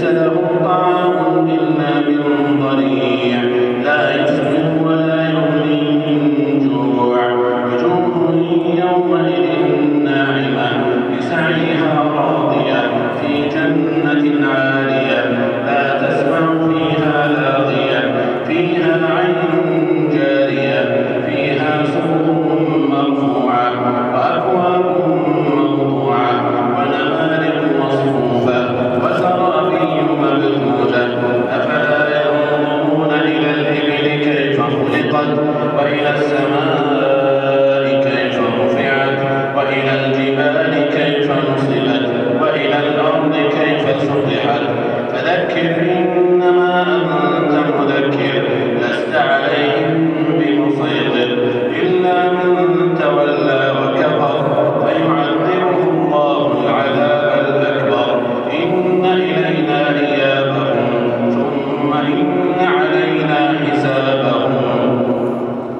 نزله الطعام إلى السماء